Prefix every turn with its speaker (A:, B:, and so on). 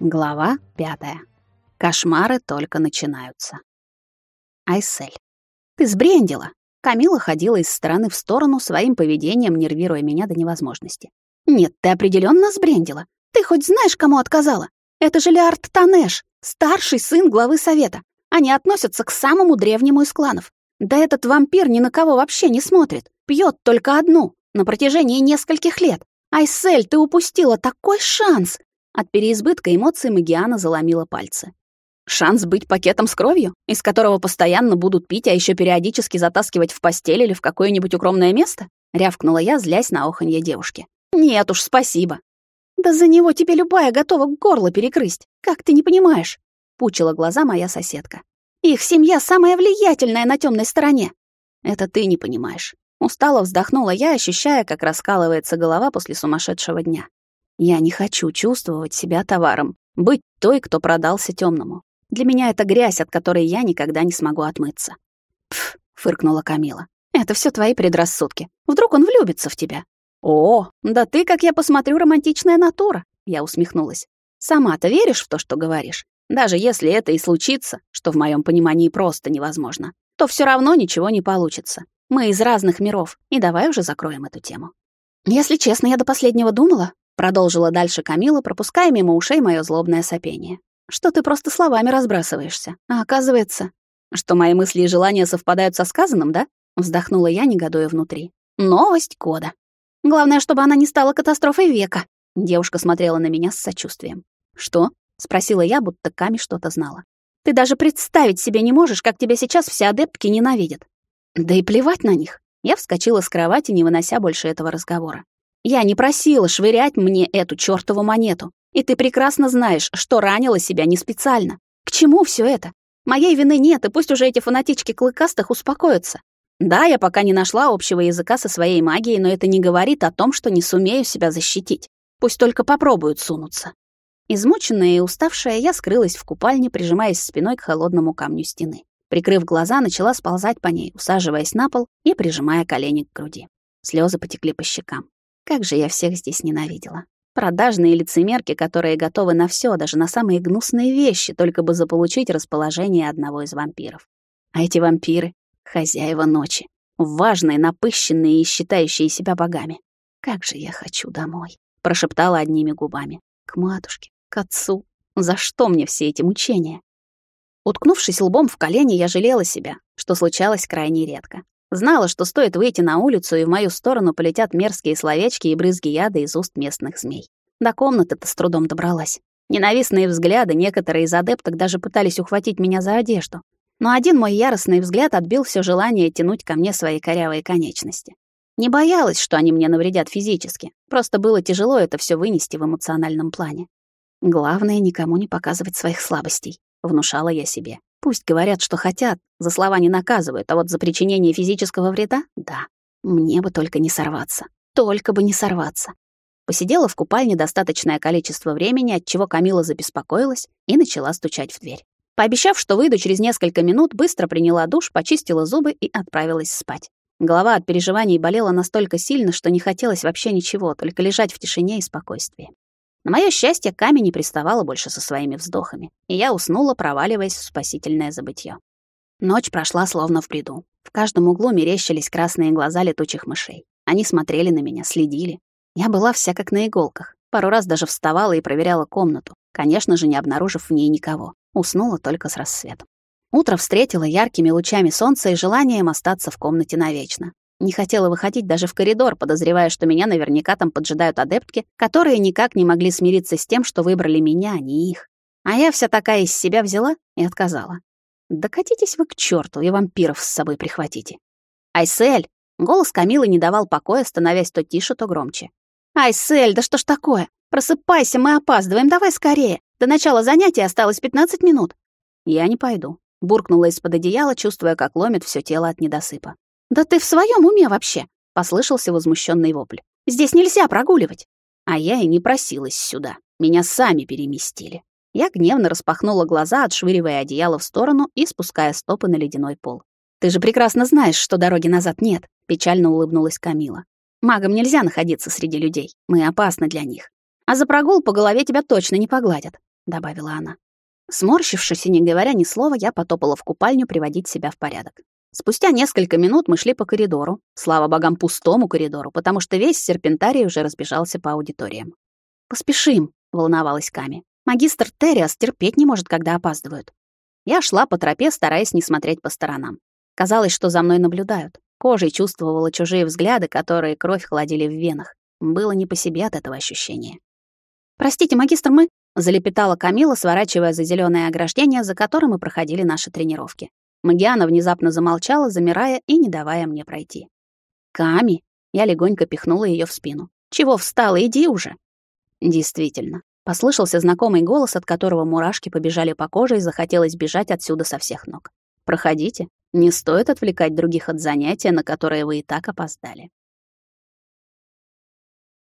A: Глава пятая. Кошмары только начинаются. Айсель. Ты сбрендила. Камила ходила из стороны в сторону, своим поведением нервируя меня до невозможности. Нет, ты определенно сбрендила. Ты хоть знаешь, кому отказала? Это же Леард Танеш, старший сын главы совета. Они относятся к самому древнему из кланов. Да этот вампир ни на кого вообще не смотрит. Пьет только одну на протяжении нескольких лет. Айсель, ты упустила такой шанс. От переизбытка эмоций Магиана заломила пальцы. Шанс быть пакетом с кровью, из которого постоянно будут пить, а еще периодически затаскивать в постель или в какое-нибудь укромное место? Рявкнула я, злясь на оханье девушки. Нет уж, спасибо. Да за него тебе любая готова горло перекрыть. Как ты не понимаешь? Пучила глаза моя соседка. Их семья самая влиятельная на темной стороне. Это ты не понимаешь. Устало вздохнула я, ощущая, как раскалывается голова после сумасшедшего дня. Я не хочу чувствовать себя товаром, быть той, кто продался темному. Для меня это грязь, от которой я никогда не смогу отмыться. Пф, фыркнула Камила. Это все твои предрассудки. Вдруг он влюбится в тебя. О, да ты, как я посмотрю, романтичная натура, я усмехнулась. Сама-то веришь в то, что говоришь? Даже если это и случится, что в моем понимании просто невозможно, то все равно ничего не получится. Мы из разных миров, и давай уже закроем эту тему. Если честно, я до последнего думала, Продолжила дальше Камила, пропуская мимо ушей моё злобное сопение. Что ты просто словами разбрасываешься. А оказывается, что мои мысли и желания совпадают со сказанным, да? Вздохнула я, негодуя внутри. Новость года. Главное, чтобы она не стала катастрофой века. Девушка смотрела на меня с сочувствием. Что? спросила я, будто Ками что-то знала. Ты даже представить себе не можешь, как тебя сейчас все адептки ненавидят. Да и плевать на них. Я вскочила с кровати, не вынося больше этого разговора. Я не просила швырять мне эту чёртову монету. И ты прекрасно знаешь, что ранила себя не специально. К чему всё это? Моей вины нет, и пусть уже эти фанатички клыкастых успокоятся. Да, я пока не нашла общего языка со своей магией, но это не говорит о том, что не сумею себя защитить. Пусть только попробуют сунуться. Измученная и уставшая, я скрылась в купальне, прижимаясь спиной к холодному камню стены. Прикрыв глаза, начала сползать по ней, усаживаясь на пол и прижимая колени к груди. Слезы потекли по щекам. Как же я всех здесь ненавидела. Продажные лицемерки, которые готовы на все, даже на самые гнусные вещи, только бы заполучить расположение одного из вампиров. А эти вампиры — хозяева ночи, важные, напыщенные и считающие себя богами. «Как же я хочу домой!» — прошептала одними губами. «К матушке, к отцу. За что мне все эти мучения?» Уткнувшись лбом в колени, я жалела себя, что случалось крайне редко. Знала, что стоит выйти на улицу, и в мою сторону полетят мерзкие словечки и брызги яда из уст местных змей. До комнаты-то с трудом добралась. Ненавистные взгляды, некоторые из адепток даже пытались ухватить меня за одежду. Но один мой яростный взгляд отбил все желание тянуть ко мне свои корявые конечности. Не боялась, что они мне навредят физически, просто было тяжело это все вынести в эмоциональном плане. Главное, никому не показывать своих слабостей, внушала я себе. Пусть говорят, что хотят, за слова не наказывают, а вот за причинение физического вреда — да. Мне бы только не сорваться. Только бы не сорваться. Посидела в купальне достаточное количество времени, от чего Камила забеспокоилась и начала стучать в дверь. Пообещав, что выйду через несколько минут, быстро приняла душ, почистила зубы и отправилась спать. Голова от переживаний болела настолько сильно, что не хотелось вообще ничего, только лежать в тишине и спокойствии. На моё счастье, камень не приставала больше со своими вздохами, и я уснула, проваливаясь в спасительное забытье. Ночь прошла словно в бреду. В каждом углу мерещились красные глаза летучих мышей. Они смотрели на меня, следили. Я была вся как на иголках. Пару раз даже вставала и проверяла комнату, конечно же, не обнаружив в ней никого. Уснула только с рассветом. Утро встретило яркими лучами солнца и желанием остаться в комнате навечно. Не хотела выходить даже в коридор, подозревая, что меня наверняка там поджидают адептки, которые никак не могли смириться с тем, что выбрали меня, а не их. А я вся такая из себя взяла и отказала. «Да катитесь вы к черту и вампиров с собой прихватите». «Айсель!» — голос Камилы не давал покоя, становясь то тише, то громче. «Айсель, да что ж такое? Просыпайся, мы опаздываем, давай скорее. До начала занятия осталось 15 минут». «Я не пойду», — буркнула из-под одеяла, чувствуя, как ломит все тело от недосыпа. «Да ты в своем уме вообще?» — послышался возмущенный вопль. «Здесь нельзя прогуливать!» А я и не просилась сюда. Меня сами переместили. Я гневно распахнула глаза, отшвыривая одеяло в сторону и спуская стопы на ледяной пол. «Ты же прекрасно знаешь, что дороги назад нет», — печально улыбнулась Камила. «Магам нельзя находиться среди людей. Мы опасны для них. А за прогул по голове тебя точно не погладят. добавила она. Сморщившись и не говоря ни слова, я потопала в купальню приводить себя в порядок. Спустя несколько минут мы шли по коридору, слава богам, пустому коридору, потому что весь серпентарий уже разбежался по аудиториям. «Поспешим», — волновалась Ками. «Магистр Терриас терпеть не может, когда опаздывают». Я шла по тропе, стараясь не смотреть по сторонам. Казалось, что за мной наблюдают. Кожей чувствовала чужие взгляды, которые кровь холодили в венах. Было не по себе от этого ощущения. «Простите, магистр, мы...» — залепетала Камила, сворачивая за зеленое ограждение, за которым мы проходили наши тренировки. Магиана внезапно замолчала, замирая и не давая мне пройти. «Ками!» — я легонько пихнула ее в спину. «Чего встала? Иди уже!» Действительно, послышался знакомый голос, от которого мурашки побежали по коже и захотелось бежать отсюда со всех ног. «Проходите, не стоит отвлекать других от занятия, на которое вы и так опоздали».